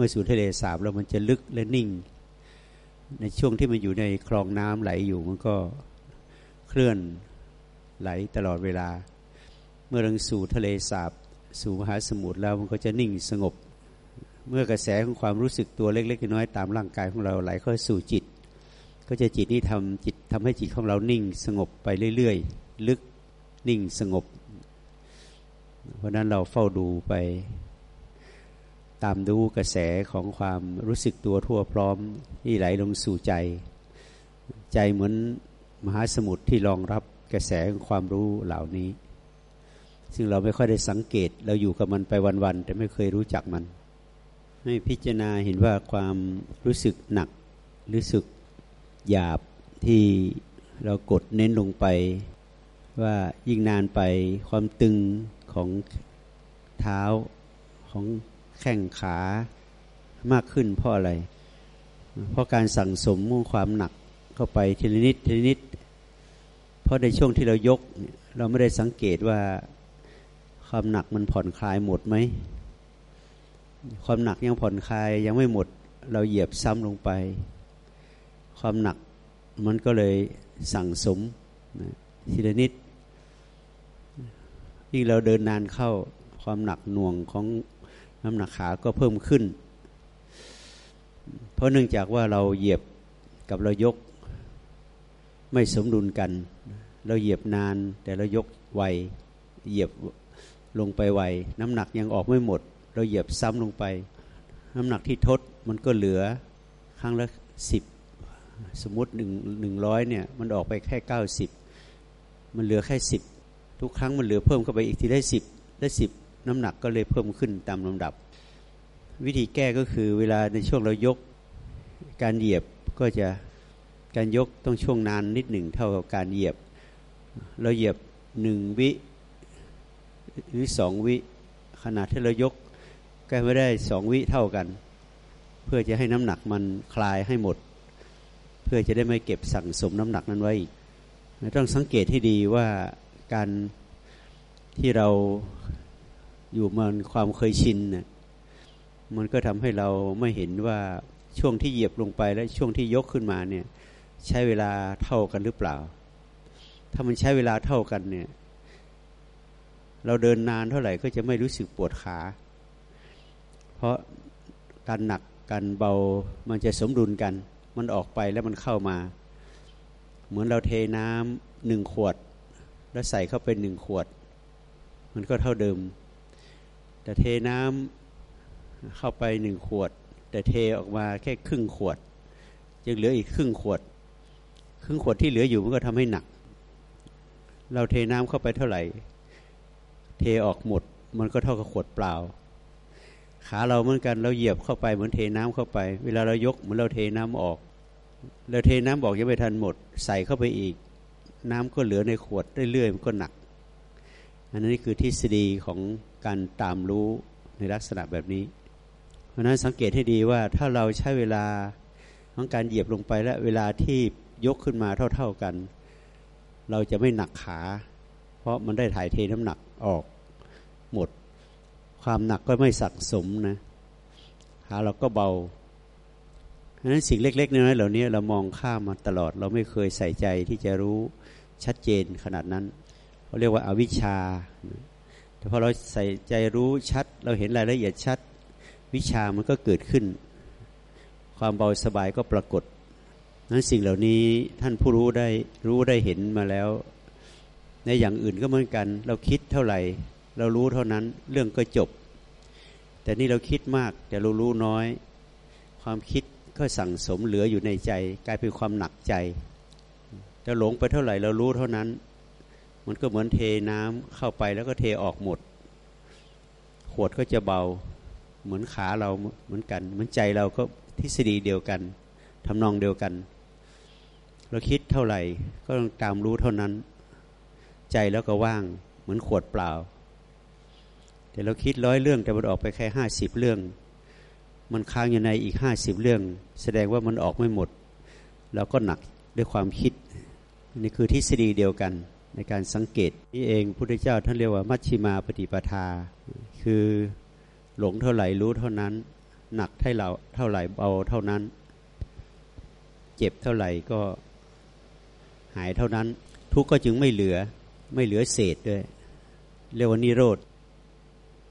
มื่อสู่ทะเลสาบแล้วมันจะลึกและนิ่ง ในช่วงที่มันอยู่ในคลองน้ำไหลอยู่มันก็เคลื่อนไหลตลอดเวลา เมื่อลงสู่ทะเลสาบสู่มหาสมุทรแล้วมันก็จะนิ่งสงบ เมื่อกระแสของความรู้สึกตัวเล็กๆน้อยๆตามร่างกายของเราไหลเข้าสู่จิต ก็จะจิตนี่ทำจิตทำให้จิตของเรานิ่งสงบไปเรื่อยๆ ลึกนิ่งสงบ เพราะนั้นเราเฝ้าดูไป ตามดูกระแสของความรู้สึกตัวทั่วพร้อมที่ไหลลงสู่ใจ ใจเหมือนมหาสมุทรที่รองรับกระแสของความรู้เหล่านี้ ซึ่งเราไม่ค่อยได้สังเกต เราอยู่กับมันไปวันๆแต่ไม่เคยรู้จักมัน ให้พิจารณาเห็นว่าความรู้สึกหนัก รู้สึกหยาบที่เรากดเน้นลงไป ว่ายิ่งนานไปความตึงของเท้าของ แข้งขามากขึ้นเพราะอะไร เพราะการสั่งสมความหนักเข้าไปทีละนิดทีละนิด เพราะในช่วงที่เรายก เราไม่ได้สังเกตว่าความหนักมันผ่อนคลายหมดไหม ความหนักยังผ่อนคลายยังไม่หมด เราเหยียบซ้ำลงไป ความหนักมันก็เลยสั่งสมทีละนิดยิ่งเราเดินนานเข้าความหนักหน่วงของ น้ำหนักขาก็เพิ่มขึ้น เพราะเนื่องจากว่าเราเหยียบกับเรายกไม่สมดุลกัน เราเหยียบนาน แต่เรายกไวเหยียบลงไปไวน้ำหนักยังออกไม่หมด เราเหยียบซ้ำลงไป น้ำหนักที่ทดมันก็เหลือครั้งละสิบสมมติหนึ่งหนึ่งร้อยเนี่ยมันออกไปแค่เก้าสิบมันเหลือแค่สิบทุกครั้งมันเหลือเพิ่มเข้าไปอีกทีได้สิบได้สิบ น้ำหนักก็เลยเพิ่มขึ้นตามลำดับ วิธีแก้ก็คือเวลาในช่วงเรายกการเหยียบก็จะการยกต้องช่วงนานนิดหนึ่งเท่ากับการเหยียบ เราเหยียบหนึ่งวิหรือสองวิขนาดที่เรายกก็ไม่ได้สองวิเท่ากัน เพื่อจะให้น้ำหนักมันคลายให้หมด เพื่อจะได้ไม่เก็บสั่งสมน้ำหนักนั้นไว้ต้องสังเกตให้ดีว่าการที่เรา อยู่มันความเคยชินนะมันก็ทำให้เราไม่เห็นว่าช่วงที่เหยียบลงไปและช่วงที่ยกขึ้นมาเนี่ย ใช้เวลาเท่ากันหรือเปล่า ถ้ามันใช้เวลาเท่ากันเนี่ย เราเดินนานเท่าไหร่ก็จะไม่รู้สึกปวดขา เพราะการหนักการเบามันจะสมดุลกัน มันออกไปแล้วมันเข้ามา เหมือนเราเทน้ำหนึ่งขวด แล้วใส่เข้าไปหนึ่งขวด มันก็เท่าเดิม แต่เทน้ำเข้าไปหนึ่งขวด แต่เทออกมาแค่ครึ่งขวด ยังเหลืออีกครึ่งขวด ครึ่งขวดที่เหลืออยู่มันก็ทำให้หนัก เราเทน้ำเข้าไปเท่าไหร่ เทออกหมด มันก็เท่ากับขวดเปล่า ขาเราเหมือนกันเราเหยียบเข้าไปเหมือนเทน้ำเข้าไป เวลาเรายกเหมือนเราเทน้ำออก เราเทน้ำบอกยังไม่ทันหมด ใส่เข้าไปอีก น้ำก็เหลือในขวดเรื่อยๆมันก็หนักอันนี้คือทฤษฎีของ การตามรู้ในลักษณะแบบนี้ เพราะนั้นสังเกตให้ดีว่าถ้าเราใช้เวลาของการเหยียบลงไปและเวลาที่ยกขึ้นมาเท่า ๆกัน เราจะไม่หนักขา เพราะมันได้ถ่ายเทน้ำหนักออกหมด ความหนักก็ไม่สักสมนะขาเราก็เบาเพราะนั้นสิ่งเล็กๆน้อยๆเหล่านี้เรามองข้ามมาตลอด เราไม่เคยใส่ใจที่จะรู้ชัดเจนขนาดนั้นเขาเรียกว่าอาวิชชา แต่พอเราใส่ใจรู้ชัด เราเห็นรายละเอียดชัด วิชามันก็เกิดขึ้น ความเบาสบายก็ปรากฏนั้นสิ่งเหล่านี้ท่านผู้รู้ได้รู้ได้เห็นมาแล้ว ในอย่างอื่นก็เหมือนกัน เราคิดเท่าไหร่ เรารู้เท่านั้นเรื่องก็จบ แต่นี่เราคิดมากแต่เรารู้น้อย ความคิดก็สั่งสมเหลืออยู่ในใจ กลายเป็นความหนักใจเราหลงไปเท่าไหร่เรารู้เท่านั้น มันก็เหมือนเทน้ำเข้าไปแล้วก็เทออกหมด ขวดก็จะเบา เหมือนขาเราเหมือนกัน เหมือนใจเราก็ทฤษฎีเดียวกันทำนองเดียวกัน เราคิดเท่าไหร่ก็ต้องตามรู้เท่านั้น ใจแล้วก็ว่าง เหมือนขวดเปล่า แต่เราคิดร้อยเรื่องแต่มันออกไปแค่ห้าสิบเรื่อง มันค้างอยู่ในอีกห้าสิบเรื่อง แสดงว่ามันออกไม่หมดเราก็หนักด้วยความคิดนี่คือทฤษฎีเดียวกัน ในการสังเกตนี่เองพุทธเจ้าท่านเรียกว่ามัชชิมาปฏิปทา คือหลงเท่าไหร่รู้เท่านั้น หนักเท่าเราเท่าไหร่เบาเท่านั้น เจ็บเท่าไหร่ก็หายเท่านั้น ทุกข์ก็จึงไม่เหลือไม่เหลือเศษด้วย เรียกว่านิโรธ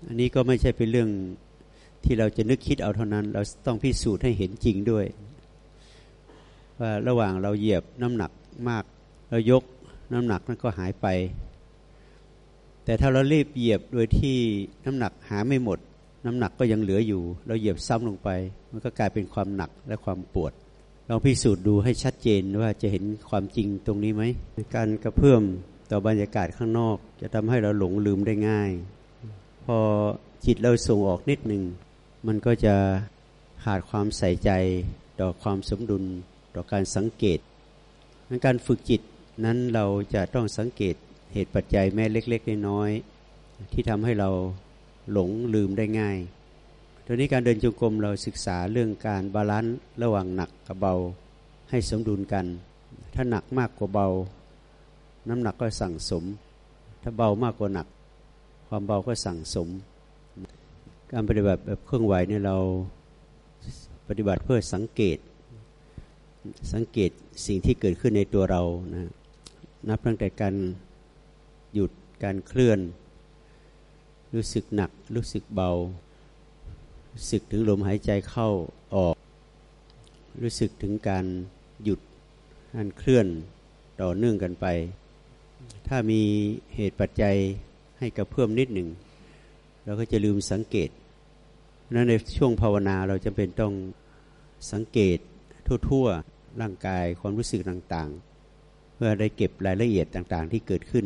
อันนี้ก็ไม่ใช่เป็นเรื่องที่เราจะนึกคิดเอาเท่านั้น เราต้องพิสูจน์ให้เห็นจริงด้วย ว่าระหว่างเราเหยียบน้ำหนักมากเรายก น้ำหนักนั้นก็หายไป แต่ถ้าเรารีบเหยียบโดยที่น้ำหนักหาไม่หมด น้ำหนักก็ยังเหลืออยู่ เราเหยียบซ้ำลงไป มันก็กลายเป็นความหนักและความปวดลองพิสูจน์ดูให้ชัดเจนว่าจะเห็นความจริงตรงนี้ไหมการกระเพื่อมต่อบรรยากาศข้างนอก จะทำให้เราหลงลืมได้ง่าย พอจิตเราส่งออกนิดหนึ่งมันก็จะขาดความใส่ใจ ต่อความสมดุล ต่อการสังเกตการฝึกจิต นั้นเราจะต้องสังเกตเหตุปัจจัยแม้เล็ก ๆ น้อยๆที่ทำให้เราหลงลืมได้ง่ายทีนี้การเดินจงกรมเราศึกษาเรื่องการบาลานซ์ระหว่างหนักกับเบาให้สมดุลกัน ถ้าหนักมากกว่าเบา น้ำหนักก็สั่งสม ถ้าเบามากกว่าหนัก ความเบาก็สั่งสม การปฏิบัติแบบเครื่องไหวเนี่ยเราปฏิบัติเพื่อสังเกต สังเกตสิ่งที่เกิดขึ้นในตัวเรานะ นับตั้งแต่การหยุดการเคลื่อน รู้สึกหนัก รู้สึกเบา รู้สึกถึงลมหายใจเข้าออก รู้สึกถึงการหยุดการเคลื่อนต่อเนื่องกันไป ถ้ามีเหตุปัจจัยให้กระเพิ่อมนิดหนึ่งเราก็จะลืมสังเกตนั้นในช่วงภาวนาเราจะเป็นต้องสังเกตทั่ว ๆ ร่างกายความรู้สึกต่างๆ เพื่อได้เก็บรายละเอียดต่าง ๆ ที่เกิดขึ้น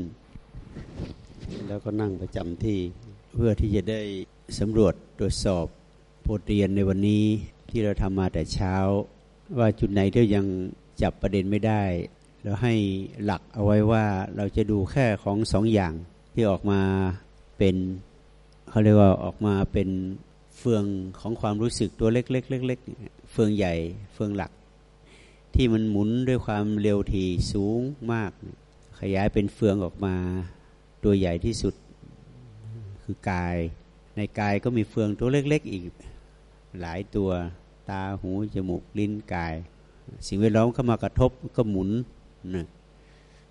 แล้วก็นั่งประจำที่เพื่อที่จะได้สำรวจตรวจสอบบทเรียนในวันนี้ที่เราทำมาแต่เช้า ว่าจุดไหนที่ยังจับประเด็นไม่ได้เราให้หลักเอาไว้ว่าเราจะดูแค่ของสองอย่างที่ออกมาเป็นเขาเรียกว่าออกมาเป็นเฟืองของความรู้สึกตัวเล็กๆเล็กๆเฟืองใหญ่เฟืองหลัก ที่มันหมุนด้วยความเร็วทีสูงมาก ขยายเป็นเฟืองออกมาตัวใหญ่ที่สุดคือกาย ในกายก็มีเฟืองตัวเล็ก ๆ อีกหลายตัวตาหู จมูก ลิ้นกาย สิ่งแวดล้อมเข้ามากระทบก็หมุนนะ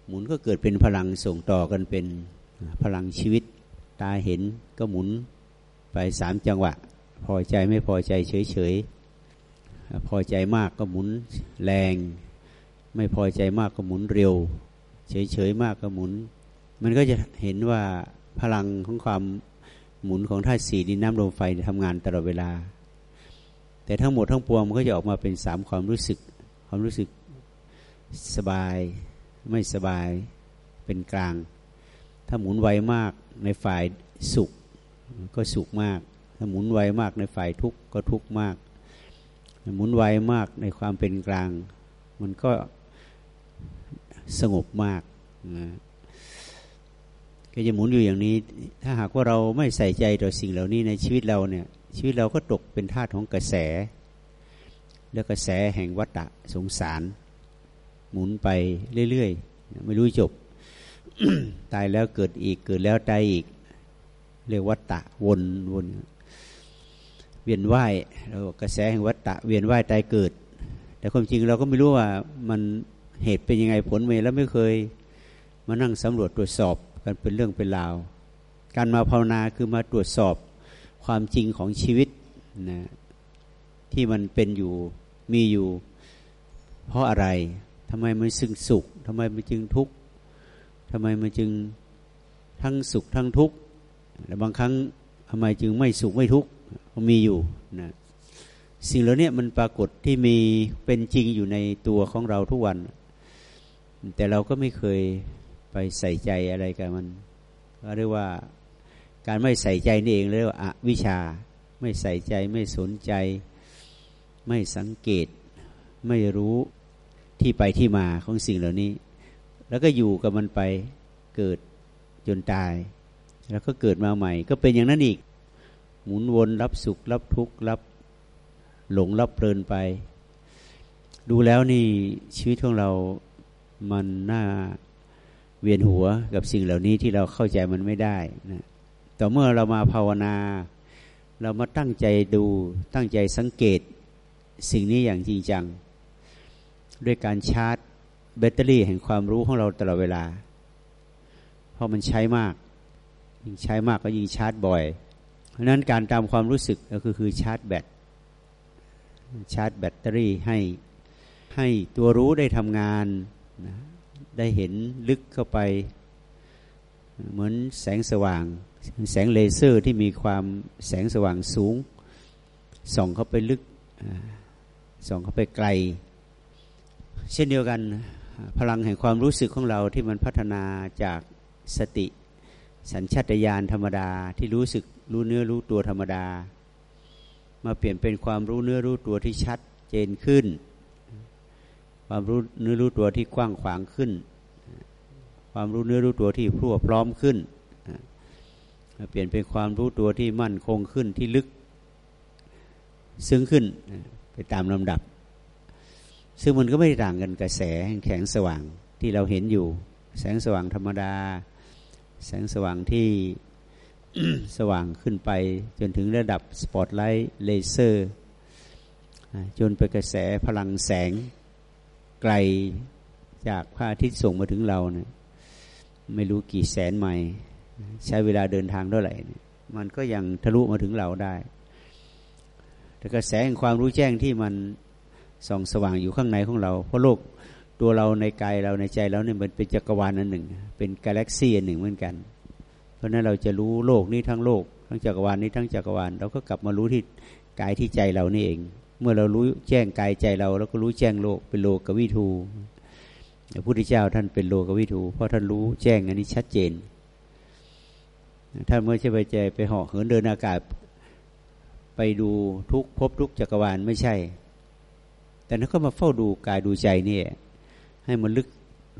หมุนก็เกิดเป็นพลังส่งต่อกันเป็นพลังชีวิต ตาเห็นก็หมุนไปสามจังหวะ พอใจไม่พอใจเฉยๆ พอใจมากก็หมุนแรง ไม่พอใจมากก็หมุนเร็ว เฉยๆมากก็หมุน มันก็จะเห็นว่าพลังของความหมุนของธาตุสี่ดินน้ำลมไฟทำงานตลอดเวลา แต่ทั้งหมดทั้งปวงมันก็จะออกมาเป็นสามความรู้สึก ความรู้สึกสบาย ไม่สบายเป็นกลาง ถ้าหมุนไวมากในฝ่ายสุขก็สุขมาก ถ้าหมุนไวมากในฝ่ายทุกข์ก็ทุกข์มาก หมุนไวมากในความเป็นกลาง มันก็สงบมากนะก็จะหมุนอยู่อย่างนี้ ถ้าหากว่าเราไม่ใส่ใจต่อสิ่งเหล่านี้ในชีวิตเราเนี่ย ชีวิตเราก็ตกเป็นทาสของกระแส แล้วกระแสแห่งวัฏฏะสงสาร หมุนไปเรื่อยๆ ไม่รู้จบ ตายแล้วเกิดอีกเกิดแล้วตายอีก เรียกวัฏฏะวนวน วียนว่ายเรากระแสแห่งวัฏฏะเวียนว่ายตายเกิด แต่ความจริงเราก็ไม่รู้ว่ามันเหตุเป็นยังไงผลเมแล้วไม่เคยมานั่งสำรวจตรวจสอบกันเป็นเรื่องเป็นราว การมาภาวนาคือมาตรวจสอบความจริงของชีวิตนะที่มันเป็นอยู่มีอยู่ เพราะอะไรทำไมมันซึ่งสุขทำไมมันจึงทุกข์ทำไมมันจึงทั้งสุขทั้งทุกข์และบางครั้งทำไมจึงไม่สุขไม่ทุกข์ มีอยู่นะสิ่งเหล่านี้มันปรากฏที่มีเป็นจริงอยู่ในตัวของเราทุกวัน แต่เราก็ไม่เคยไปใส่ใจอะไรกับมันก็เรียกว่าการไม่ใส่ใจนี่เองเรียกว่าอวิชา ไม่ใส่ใจไม่สนใจ ไม่สังเกต ไม่รู้ที่ไปที่มาของสิ่งเหล่านี้ แล้วก็อยู่กับมันไปเกิดจนตาย แล้วก็เกิดมาใหม่ ก็เป็นอย่างนั้นอีก หมุนวนรับสุข รับทุกข์รับหลงรับเพลินไป ดูแล้วนี่ชีวิตของเรามันน่าเวียนหัวกับสิ่งเหล่านี้ที่เราเข้าใจมันไม่ได้นะต่อเมื่อเรามาภาวนา เรามาตั้งใจดูตั้งใจสังเกตสิ่งนี้อย่างจริงจัง ด้วยการชาร์จแบตเตอรี่แห่งความรู้ของเราตลอดเวลา เพราะมันใช้มาก ยิ่งใช้มากก็ยิ่งชาร์จบ่อย ราะนั้นการตามความรู้สึกก็คือคือชาร์จแบตชาร์จแบตเตอรี่ให้ให้ตัวรู้ได้ทำงานนะได้เห็นลึกเข้าไป เหมือนแสงสว่าง แสงเลเซอร์ที่มีความแสงสว่างสูง ส่องเข้าไปลึก ส่องเข้าไปไกล เช่นเดียวกันพลังแห่งความรู้สึกของเราที่มันพัฒนาจากสติ สัญชาตญาณธรรมดาที่รู้สึกรู้เนื้อรู้ตัวธรรมดา มาเปลี่ยนเป็นความรู้เนื้อรู้ตัวที่ชัดเจนขึ้น ความรู้เนื้อรู้ตัวที่กว้างขวางขึ้น ความรู้เนื้อรู้ตัวที่พรั่วพร้อมขึ้นเปลี่ยนเป็นความรู้ตัวที่มั่นคงขึ้นที่ลึก ซึ้งขึ้นไปตามลำดับ ซึ่งมันก็ไม่ต่างกันกับแสงแข็งสว่างที่เราเห็นอยู่ แสงสว่างธรรมดา แสงสว่างที่สว่างขึ้นไป จนถึงระดับสปอตไลท์เลเซอร์จนไปกระแสพลังแสงไกลจากพระอาทิตย์ส่งมาถึงเราเนะี่ยไม่รู้กี่แสนไมล์ใช้เวลาเดินทางเท่าไหร่มันก็ยังทะลุมาถึงเราได้ แต่กระแสแห่งความรู้แจ้งที่มันส่องสว่างอยู่ข้างในของเรา เพราะโลก ตัวเราในกายเราในใจเราเนี่ยมันเป็นจักรวาลอันหนึ่ง เป็นกาแล็กซีอันหนึ่งเหมือนกัน เพราะนั้นเราจะรู้โลกนี้ทั้งโลก ทั้งจักรวาลนี้ทั้งจักรวาลเราก็กลับมารู้ที่กายที่ใจเรานี่เอง เมื่อเรารู้แจ้งกายใจเราเราก็รู้แจ้งโลกเป็นโลกกวิทูพระพุทธเจ้าท่านเป็นโลกวิทูเพราะท่านรู้แจ้งอันนี้ชัดเจนท่านเมื่อใช่ไปใจไปเหาะเหินเดินอากาศ ไปดูทุกพบทุกจักรวาลไม่ใช่ แต่นั้นก็มาเฝ้าดูกายดูใจนี่ ให้มันลึก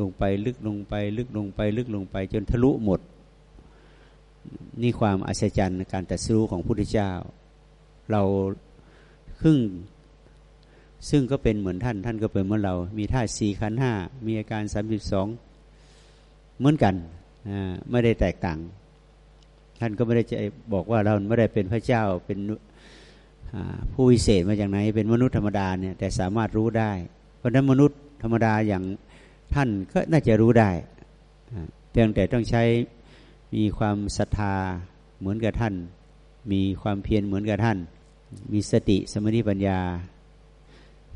ลงไปลึกลงไป ลึกลงไป ลึกลงไป จนทะลุหมด นี่ความอัศจรรย์การตัดสู้ของพระพุทธเจ้า เราครึ่งซึ่งก็เป็นเหมือนท่าน ท่านก็เป็นเหมือนเรา มีท่าสี่ขันห้ามีอาการสามสิบสองเหมือนกันไม่ได้แตกต่าง ท่านก็ไม่ได้จะบอกว่าเราไม่ได้เป็นพระเจ้าเป็นผู้วิเศษมาจากไหนเป็นมนุษย์ธรรมดาเนี่ยแต่สามารถรู้ได้ เพราะนั้นมนุษย์ ธรรมดาอย่างท่านก็น่าจะรู้ได้เพียงแต่ต้องใช้มีความศรัทธาเหมือนกับท่าน มีความเพียรเหมือนกับท่าน มีสติสมาธิปัญญา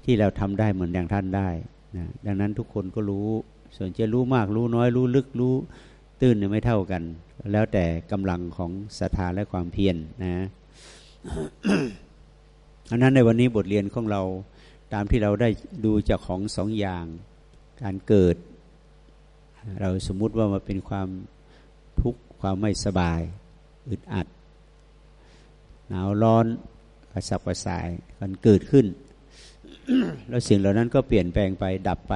ที่เราทำได้เหมือนอย่างท่านได้นะดังนั้นทุกคนก็รู้ ส่วนจะรู้มากรู้น้อยรู้ลึกรู้ตื้นไม่เท่ากัน แล้วแต่กำลังของศรัทธาและความเพียรนนะอันนั้นในวันนี้บทเรียนของเรา ตามที่เราได้ดูจากของสองอย่าง การเกิด เราสมมุติว่ามาเป็นความทุกข์ความไม่สบาย อึดอัด หนาวร้อนกระสับกระส่ายมันเกิดขึ้น แล้วสิ่งเหล่านั้นก็เปลี่ยนแปลงไปดับไป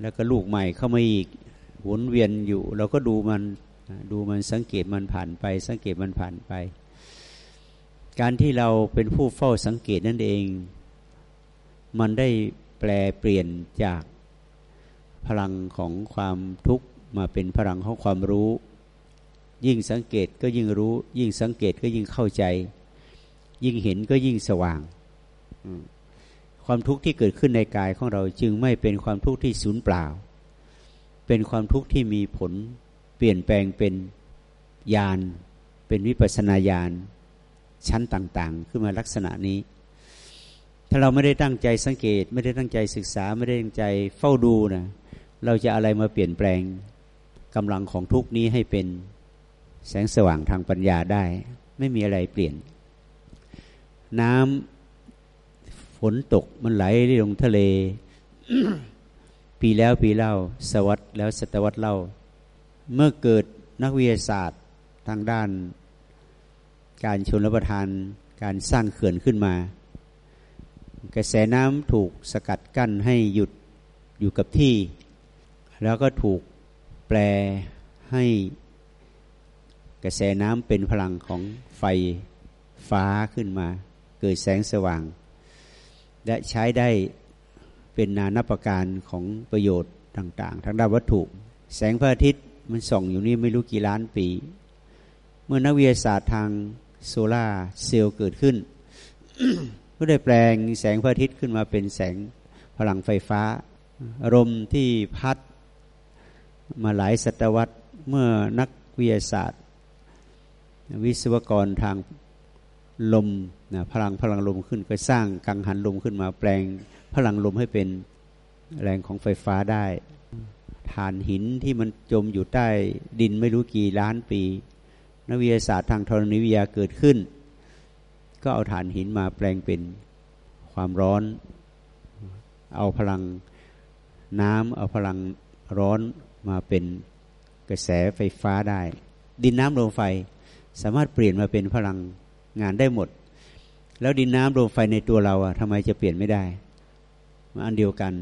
แล้วก็ลูกใหม่เข้ามาอีกวนเวียนอยู่ เราก็ดูมันดูมันสังเกตมันผ่านไป สังเกตมันผ่านไป การที่เราเป็นผู้เฝ้าสังเกตนั่นเอง มันได้แปลเปลี่ยนจากพลังของความทุกข์มาเป็นพลังของความรู้ ยิ่งสังเกตก็ยิ่งรู้ ยิ่งสังเกตก็ยิ่งเข้าใจ ยิ่งเห็นก็ยิ่งสว่าง ความทุกข์ที่เกิดขึ้นในกายของเราจึงไม่เป็นความทุกข์ที่สูญเปล่า เป็นความทุกข์ที่มีผล เปลี่ยนแปลงเป็นญาณเป็นวิปัสนาญาณ ชั้นต่าง ๆ ขึ้นมาลักษณะนี้ ถ้าเราไม่ได้ตั้งใจสังเกต ไม่ได้ตั้งใจศึกษาไม่ได้ตั้งใจเฝ้าดูนะเราจะอะไรมาเปลี่ยนแปลงกำลังของทุกนี้ให้เป็นแสงสว่างทางปัญญาได้ ไม่มีอะไรเปลี่ยน น้ำฝนตกมันไหลลงทะเล ปีแล้วปีเล่า สวัสดแล้วศตวรรษเล่า เมื่อเกิดนักวิทยาศาสตร์ทางด้าน การชนรับประทานการสร้างเขื่อนขึ้นมา กระแสน้ำถูกสกัดกั้นให้หยุดอยู่กับที่ แล้วก็ถูกแปลให้กระแสน้ำเป็นพลังของไฟฟ้าขึ้นมา เกิดแสงสว่าง และใช้ได้เป็นนานาประการของประโยชน์ต่าง ๆทางด้านวัตถุ แสงพระอาทิตย์มันส่องอยู่นี่ไม่รู้กี่ล้านปี เมื่อนักวิทยาศาสตร์ทาง โซลาเซลล์เกิดขึ้น ก็ได้แปลงแสงพระอาทิตย์ขึ้นมาเป็นแสงพลังไฟฟ้าอารมที่พัดมาหลายศตวรรษเมื่อนักวิทยาศาสตร์ วิศวกรทางลมนะพลังพลังลมขึ้นก็สร้างกังหันลมขึ้นมาแปลงพลังลมให้เป็นแรงของไฟฟ้าได้ฐานหินที่มันจมอยู่ใต้ดินไม่รู้กี่ล้านปี นักวิทยาศาสตร์ทางธรณีวิทยาเกิดขึ้น ก็เอาฐานหินมาแปลงเป็นความร้อน เอาพลังน้ำเอาพลังร้อนมาเป็นกระแสไฟฟ้าได้ ดินน้ำลมไฟสามารถเปลี่ยนมาเป็นพลังงานได้หมด แล้วดินน้ำลมไฟในตัวเราอะทำไมจะเปลี่ยนไม่ได้อันเดียวกัน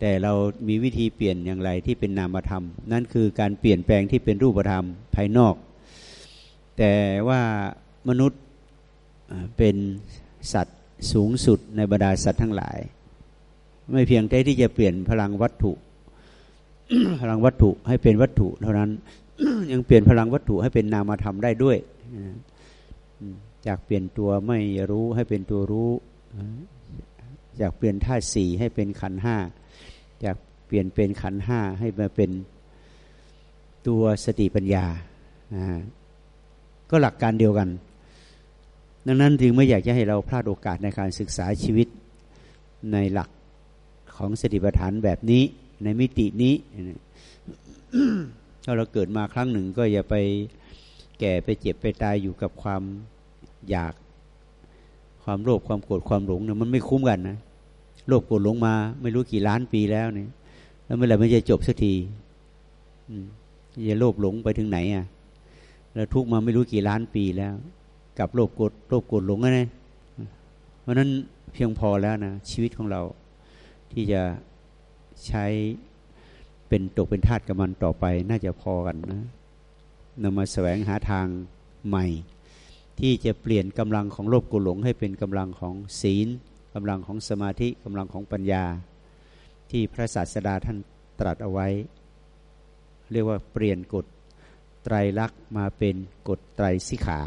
แต่เรามีวิธีเปลี่ยนอย่างไรที่เป็นนามธรรม นั่นคือการเปลี่ยนแปลงที่เป็นรูปธรรมภายนอก แต่ว่ามนุษย์เป็นสัตว์สูงสุดในบรรดาสัตว์ทั้งหลาย ไม่เพียงแต่ที่จะเปลี่ยนพลังวัตถุ พลังวัตถุให้เป็นวัตถุเท่านั้นยังเปลี่ยนพลังวัตถุให้เป็นนามธรรมได้ด้วย จากเปลี่ยนตัวไม่รู้ให้เป็นตัวรู้ จากเปลี่ยนธาตุสี่ให้เป็นขันห้าจากเปลี่ยนเป็นขันห้าให้มาเป็นตัวสติปัญญา ก็หลักการเดียวกัน ดังนั้นจึงไม่อยากจะให้เราพลาดโอกาสในการศึกษาชีวิตในหลักของสติปัฏฐานแบบนี้ในมิตินี้ถ้าเราเกิดมาครั้งหนึ่งก็อย่าไปแก่ไปเจ็บไปตายอยู่กับความอยากความโลภความโกรธความหลงเนี่ยมันไม่คุ้มกันนะโลภโกรธหลงมา ไม่รู้กี่ล้านปีแล้วเนี่ยแล้วเมื่อไหร่มันจะจบสักทีจะโลภหลงไปถึงไหนอะ แล้วทุกมาไม่รู้กี่ล้านปีแล้ว กับโลภโกรธโลภโกรธหลงนะเพราะนั้นเพียงพอแล้วนะชีวิตของเราที่จะใช้เป็นตกเป็นทาสกับมันต่อไป น่าจะพอกันนะนำมาแสวงหาทางใหม่ ที่จะเปลี่ยนกำลังของโลภกุหลง ให้เป็นกำลังของศีลกำลังของสมาธิกำลังของปัญญา ที่พระศาสดาท่านตรัสเอาไว้ เรียกว่าเปลี่ยนกฎ ไตรลักษณ์มาเป็นกฎไตรสิขา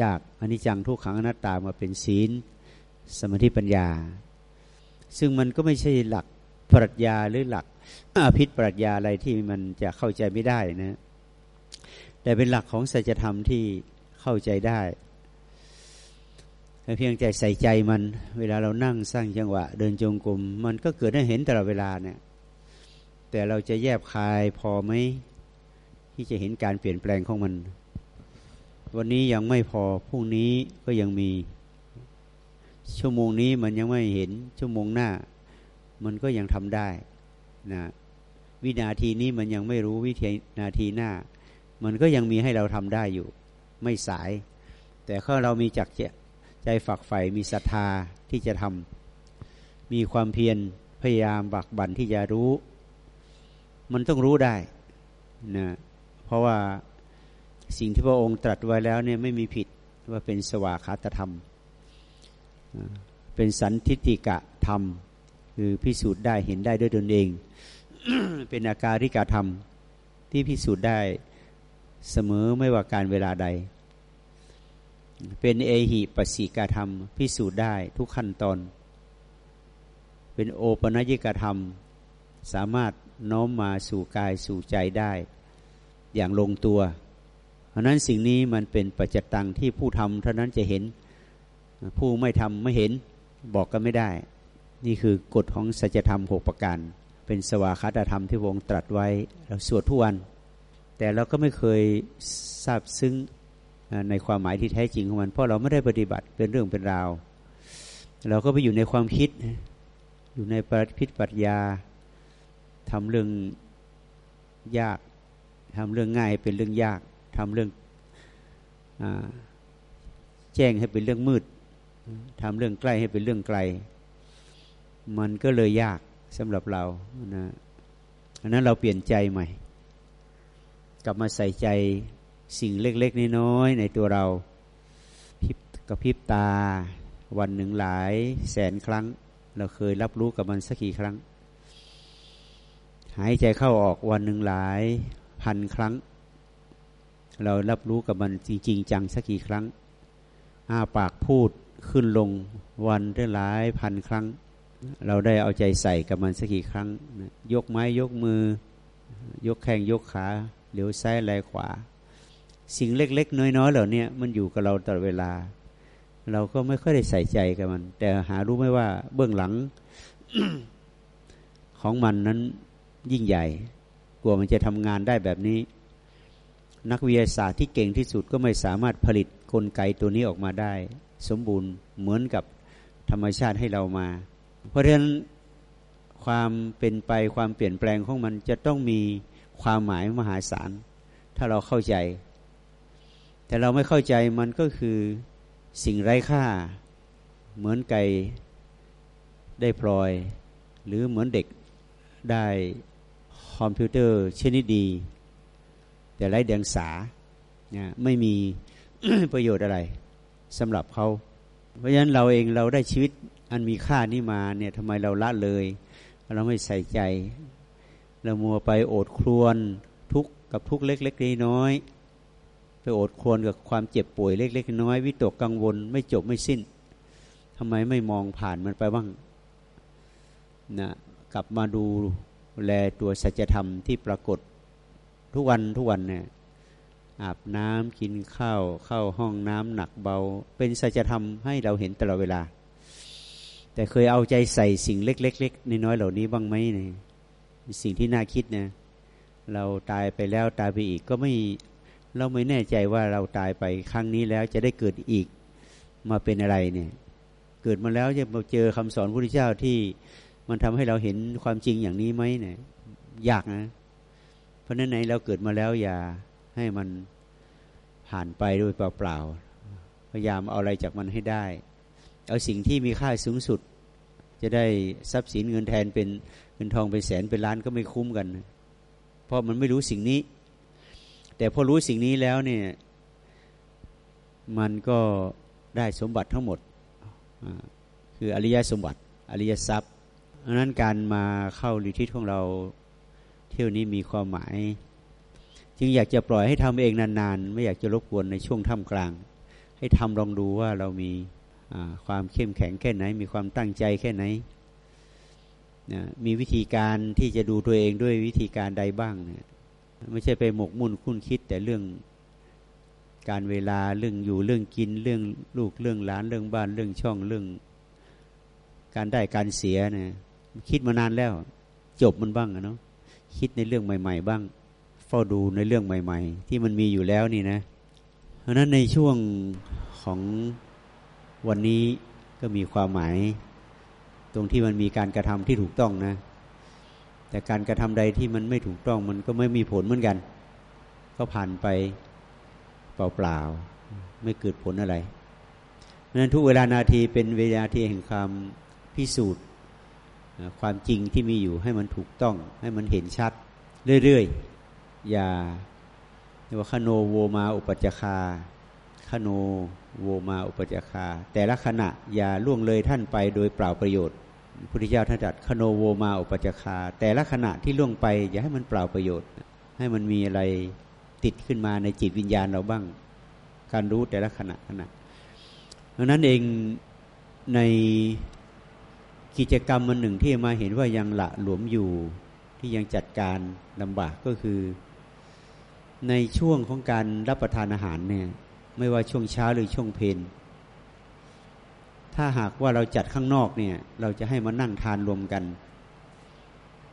จากอนิจจังทุกขังอนัตตามาเป็นศีล สมาธิปัญญา ซึ่งมันก็ไม่ใช่หลักปรัชญาหรือหลักอภิษปรัชญาอะไรที่มันจะเข้าใจไม่ได้นะ แต่เป็นหลักของสัจธรรมที่เข้าใจได้เพียงใจใส่ใจมัน เวลาเรานั่งสร้างจังหวะ เดินจงกรมมันก็เกิดให้เห็นตลอดเวลาเนี่ย แต่เราจะแยบคายพอไหม ที่จะเห็นการเปลี่ยนแปลงของมัน วันนี้ยังไม่พอพรุ่งนี้ก็ยังมี ชั่วโมงนี้มันยังไม่เห็นชั่วโมงหน้า มันก็ยังทำได้นะวินาทีนี้มันยังไม่รู้วินาทีหน้า มันก็ยังมีให้เราทำได้อยู่ ไม่สาย แต่ข้อเรามีจักใจฝักใฝ่มีศรัทธาที่จะทำมีความเพียรพยายามบักบั่นที่จะรู้ มันต้องรู้ได้นะ เพราะว่าสิ่งที่พระองค์ตรัสไว้แล้วเนี่ยไม่มีผิดว่าเป็นสวากขาตธรรม เป็นสันทิติกะธรรม คือพิสูจน์ได้เห็นได้ด้วยตนเอง เป็นอาการที่กาทำที่พิสูจน์ได้เสมอไม่ว่าการเวลาใด เป็นเอหิปสิกาธรรม พิสูจน์ได้ทุกขั้นตอน เป็นโอปนัญิกาธรรม สามารถน้อมมาสู่กายสู่ใจได้ อย่างลงตัว เพราะนั้นสิ่งนี้มันเป็นปัจจตังที่ผู้ทำเท่านั้นจะเห็น ผู้ไม่ทำไม่เห็นบอกกันไม่ได้ นี่คือกฎของสัจธรรมหกประการ เป็นสวาคาตธรรมที่วงตรัสไว้เราสวดทุกวัน แต่เราก็ไม่เคยทราบซึ้งในความหมายที่แท้จริงของมัน เพราะเราไม่ได้ปฏิบัติเป็นเรื่องเป็นราว เราก็ไปอยู่ในความคิด อยู่ในปฏิพิษปรัชญาทำเรื่องยาก ทำเรื่องง่ายเป็นเรื่องยากทำเรื่องอแจ้งให้เป็นเรื่องมืดทำเรื่องใกล้ให้เป็นเรื่องไกล มันก็เลยยากสำหรับเรานะอันนั้นเราเปลี่ยนใจใหม่ กลับมาใส่ใจสิ่งเล็ก ๆ น้อยๆในตัวเราพิบกระพริบตา วันหนึ่งหลาย แสนครั้ง เราเคยรับรู้กับมันสักกี่ครั้ง หายใจเข้าออกวันหนึ่งหลาย พันครั้ง เรารับรู้กับมันจริง ๆ จังสักกี่ครั้งอาปากพูดขึ้นลงวันได้หลายพันครั้ง เราได้เอาใจใส่กับมันสักกี่ครั้ง ยกไม้ยกมือ ยกแข้งยกขาเหลียวซ้ายไหลขวา สิ่งเล็ก ๆ น้อยๆเหล่านี้มันอยู่กับเราตลอดเวลา เราก็ไม่ค่อยได้ใส่ใจกับมัน แต่หารู้ไหมว่าเบื้องหลังของมันนั้นยิ่งใหญ่ กลัวมันจะทำงานได้แบบนี้ นักวิทยาศาสตร์ที่เก่งที่สุดก็ไม่สามารถผลิตกลไกตัวนี้ออกมาได้ สมบูรณ์เหมือนกับธรรมชาติให้เรามา เพราะฉะนั้นความเป็นไปความเปลี่ยนแปลงของมันจะต้องมีความหมายมหาศาล ถ้าเราเข้าใจ แต่เราไม่เข้าใจมันก็คือสิ่งไร้ค่า เหมือนไก่ได้พลอย หรือเหมือนเด็กได้ คอมพิวเตอร์ชนิดดี แต่ไร้เดียงสาไม่มีประโยชน์อะไรสำหรับเขา เพราะฉะนั้นเราเองเราได้ชีวิตอันมีค่านี้มาเนี่ยทำไมเราละเลย เราไม่ใส่ใจ เรามัวไปโอดครวนทุกกับทุกเล็กๆน้อยไปโอดครวนกับความเจ็บป่วยเล็ก ๆ น้อยวิตกกังวล ไม่จบไม่สิ้นทำไมไม่มองผ่านมันไปบ้างนะกลับมาดู แลตัวสัจธรรมที่ปรากฏทุกวันทุกวันเนี่ยอาบน้ำกินข้าวเข้าห้องน้ำหนักเบา เป็นสัจธรรมให้เราเห็นตลอดเวลา แต่เคยเอาใจใส่สิ่งเล็กๆน้อยๆเหล่านี้บ้างไหมเนี่ยสิ่งที่น่าคิดนะเราตายไปแล้วตายไปอีกก็ไม่เราไม่แน่ใจว่าเราตายไปครั้งนี้แล้วจะได้เกิดอีกมาเป็นอะไรเนี่ย เกิดมาแล้วจะมาเจอคำสอนพระพุทธเจ้าที่ มันทำให้เราเห็นความจริงอย่างนี้ไหมเนี่ยยากนะ เพราะนั้นไหนเราเกิดมาแล้วอย่าให้มันผ่านไปโดยเปล่าๆพยายามเอาอะไรจากมันให้ได้ เอาสิ่งที่มีค่าสูงสุด จะได้ทรัพย์สินเงินแทนเป็นเงินทองเป็นแสนเป็นล้านก็ไม่คุ้มกัน เพราะมันไม่รู้สิ่งนี้ แต่พอรู้สิ่งนี้แล้วเนี่ยมันก็ได้สมบัติทั้งหมด คืออริยสมบัติ อริยทรัพย์ ราะนั้นการมาเข้าลิทิศของเราเที่ยวนี้มีความหมาย จึงอยากจะปล่อยให้ทำเองนานๆ ไม่อยากจะรบกวนในช่วงท่ามกลาง ให้ทำลองดูว่าเรามีความเข้มแข็งแค่ไหน มีความตั้งใจแค่ไหนนะมีวิธีการที่จะดูตัวเองด้วยวิธีการใดบ้างเนี่ยไม่ใช่ไปหมกมุ่นคุ้นคิดแต่เรื่องการเวลาเรื่องอยู่เรื่องกินเรื่องลูกเรื่องหลานเรื่องบ้านเรื่องช่องเรื่อง การได้การเสียเนี่ย คิดมานานแล้ว จบมันบ้างอะเนาะคิดในเรื่องใหม่ ๆ บ้าง เฝ้าดูในเรื่องใหม่ ๆ ที่มันมีอยู่แล้วนี่นะ เพราะนั้นในช่วงของวันนี้ก็มีความหมาย ตรงที่มันมีการกระทำที่ถูกต้องนะ แต่การกระทำใดที่มันไม่ถูกต้องมันก็ไม่มีผลเหมือนกัน ก็ผ่านไปเปล่าๆไม่เกิดผลอะไรเพราะนั้นทุกเวลานาทีเป็นเวลาที่แห่งความพิสูจน์ ความจริงที่มีอยู่ให้มันถูกต้อง ให้มันเห็นชัด เรื่อยๆ อย่าเรียกว่าคโนโวมาอุปจคาคโนโวมาอุปจคา แต่ละขณะอย่าล่วงเลยท่านไปโดยเปล่าประโยชน์พุทธเจ้าท่านตรัสคโนโวมาอุปจคา แต่ละขณะที่ล่วงไป อย่าให้มันเปล่าประโยชน์ ให้มันมีอะไรติดขึ้นมาในจิตวิญญาณเราบ้าง การรู้แต่ละขณะขณะดังนั้นเองใน กิจกรรมมันหนึ่งที่มาเห็นว่ายังละหลวมอยู่ที่ยังจัดการลำบากก็คือ ในช่วงของการรับประทานอาหารเนี่ยไม่ว่าช่วงเช้าหรือช่วงเพนถ้าหากว่าเราจัดข้างนอกเนี่ย เราจะให้มานั่งทานรวมกัน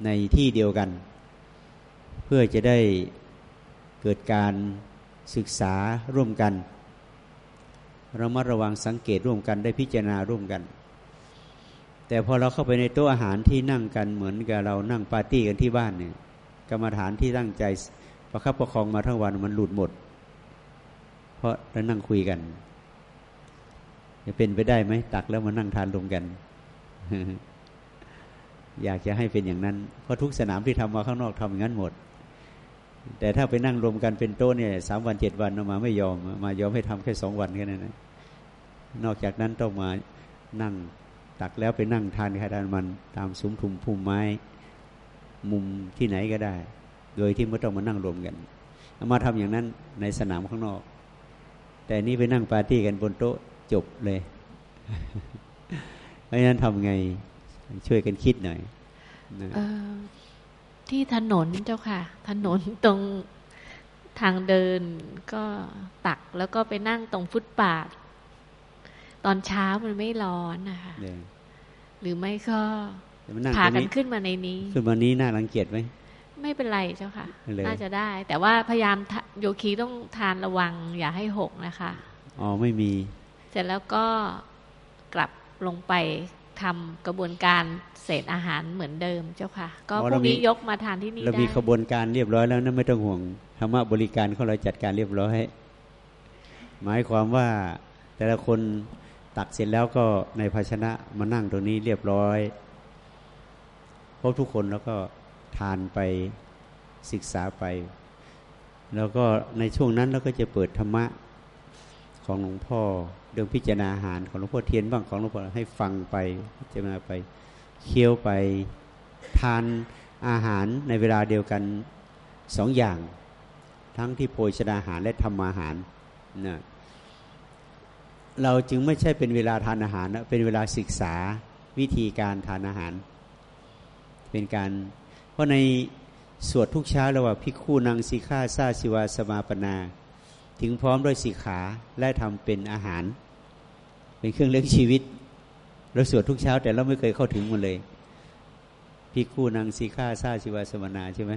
ในที่เดียวกัน เพื่อจะได้เกิดการศึกษาร่วมกันรามาระวังสังเกตร่วมกันได้พิจารณาร่วมกัน แต่พอเราเข้าไปในโต๊ะอาหารที่นั่งกันเหมือนกับเรานั่งปาร์ตี้กันที่บ้านเนี่ยกรรมฐานที่ตั้งใจประคับประคองมาทั้งวันมันหลุดหมด เพราะเรานั่งคุยกันจะเป็นไปได้ไหมตักแล้วมานั่งทานรวมกัน อยากจะให้เป็นอย่างนั้น เพราะทุกสนามที่ทำมาข้างนอกทำอย่างนั้นหมด แต่ถ้าไปนั่งรวมกันเป็นโต๊ะเนี่ยสามวันเจ็ดวันออกมาไม่ยอมมายอมให้ทำแค่สองวันแค่นั้นนะนอกจากนั้นต้องมานั่ง ตักแล้วไปนั่งทานใครทานมันตามซุ้มทุมพุ่มไม้ มุมที่ไหนก็ได้ โดยที่ไม่ต้องมานั่งรวมกันมาทำอย่างนั้นในสนามข้างนอก แต่นี่ไปนั่งปาร์ตี้กันบนโต๊ะจบเลยเพราะฉะนั้นทำไงช่วยกันคิดหน่อยออที่ถนนเจ้าค่ะ ถนนตรงทางเดินก็ตักแล้วก็ไปนั่งตรงฟุตบาท ตอนเช้ามันไม่ร้อนนะคะเดี๋ยวหรือไม่ก็เดี๋ยวมานั่งพาตรงกันนี้ขึ้นมาในนี้ขึ้นมานี้น่ารังเกียจไหมไม่เป็นไรเจ้าค่ะไม่เลยน่าจะได้ แต่ว่าพยายามทะโยคีต้องทานระวัง อย่าให้หกนะคะ อ๋อไม่มี เสร็จแล้วก็กลับลงไปทำกระบวนการเศษอาหารเหมือนเดิมเจ้าค่ะ ก็อ๋อพเรารุ่งมีนี้ยกมาทานที่นี่เราได้มีขบวนการเรียบร้อยแล้วนะไม่ต้องห่วงธรรมะบริการของเราจัดการเรียบร้อย หมายความว่าแต่ละคน ตักเสร็จแล้วก็ในภาชนะมานั่งตรงนี้เรียบร้อยพบทุกคนแล้วก็ทานไปศึกษาไป แล้วก็ในช่วงนั้นเราก็จะเปิดธรรมะของหลวงพ่อเรื่องพิจารณาอาหารของหลวงพ่อเทียนบ้างของหลวงพ่อให้ฟังไปพิจารณาไปเคี้ยวไปทานอาหารในเวลาเดียวกันสองอย่าง ทั้งที่โภชนาอาหารและธรรมาหารนะ เราจึงไม่ใช่เป็นเวลาทานอาหารนะเป็นเวลาศึกษาวิธีการทานอาหาร เป็นการ เพราะในสวดทุกเช้าเราว่าพิคู่นางสีข้าซาสิวาสมาปนา ถึงพร้อมด้วยสีขาและทำเป็นอาหาร เป็นเครื่องเลี้ยงชีวิตเราสวดทุกเช้า แต่เราไม่เคยเข้าถึงมันเลยพิคู่นางสีข้าซาสิวาสมานาใช่ไหม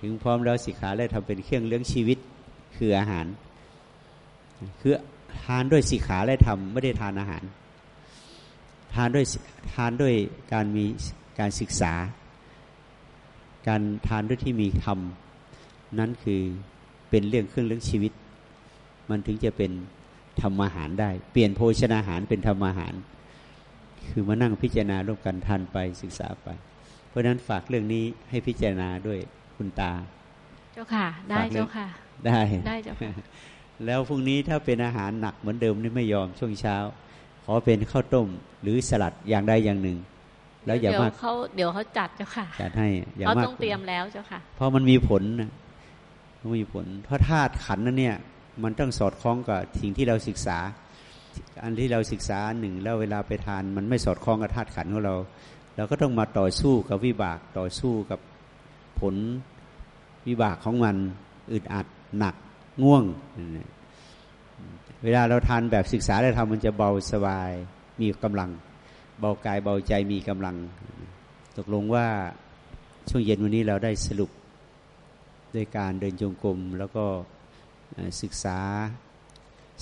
ถึงพร้อมแล้วสีขาและทำเป็นเครื่องเลี้ยงชีวิตคืออาหารคือ ทานด้วยสีขาและทำไม่ได้ทานอาหาร ทานด้วยทานด้วยการมีการศึกษา การทานด้วยที่มีธรรมนั้นคือเป็นเรื่องเครื่องเลี้ยงชีวิต มันถึงจะเป็นธรรมอาหารได้ เปลี่ยนโภชนาอาหารเป็นธรรมอาหาร คือมานั่งพิจารณาร่วมกันทานไปศึกษาไป เพราะฉะนั้นฝากเรื่องนี้ให้พิจารณาด้วยคุณตา เจ้าค่ะ ได้ฝากเรื่องเจ้าค่ะ ได้ได้เจ้าค่ะ แล้วพรุ่งนี้ถ้าเป็นอาหารหนักเหมือนเดิมนี่ไม่ยอมช่วงเช้า ขอเป็นข้าวต้มหรือสลัดอย่างใดอย่างหนึ่ง แล้วอย่าเดี๋ยวมากเขาเดี๋ยวเขาจัดเจ้าค่ะจัดให้อย่าเขามากต้องเตรียมแล้วเจ้าค่ะ เพราะมันมีผลนะมันมีผล เพราะธาตุขันธ์นั้นเนี่ย มันต้องสอดคล้องกับสิ่งที่เราศึกษา อันที่เราศึกษาหนึ่งแล้วเวลาไปทาน มันไม่สอดคล้องกับธาตุขันธ์ของเราเราก็ต้องมาต่อสู้กับวิบากต่อสู้กับผลวิบากของมันอึดอัดหนัก ง่วง เวลาเราทานแบบศึกษาแล้วทำมันจะเบาสบายมีกำลัง เบากายเบาใจมีกำลัง ตกลงว่าช่วงเย็นวันนี้เราได้สรุปด้วยการเดินจงกรมแล้วก็ศึกษา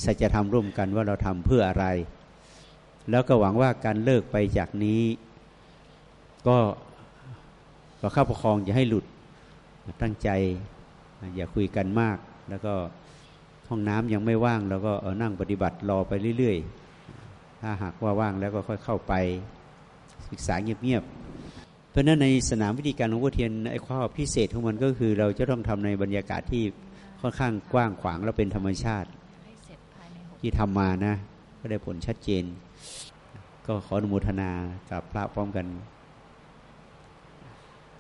สัจธรรมร่วมกันว่าเราทำเพื่ออะไร แล้วก็หวังว่าการเลิกไปจากนี้ ก็ประคับประคองอย่าให้หลุดตั้งใจอย่าคุยกันมาก แล้วก็ห้องน้ำยังไม่ว่างเราก็เออนั่งปฏิบัติรอไปเรื่อยๆ ถ้าหากว่าว่างแล้วก็ค่อยเข้าไปศึกษาเงียบๆ เพราะฉะนั้นในสนามวิธีการของวัวเทียนไอ้ข้อพิเศษของมันก็คือ เราจะต้องทำในบรรยากาศที่ค่อนข้างกว้างขวางและเป็นธรรมชาติที่ทำมานะ ก็ได้ผลชัดเจน ก็ขออนุโมทนากับพระพร้อมกัน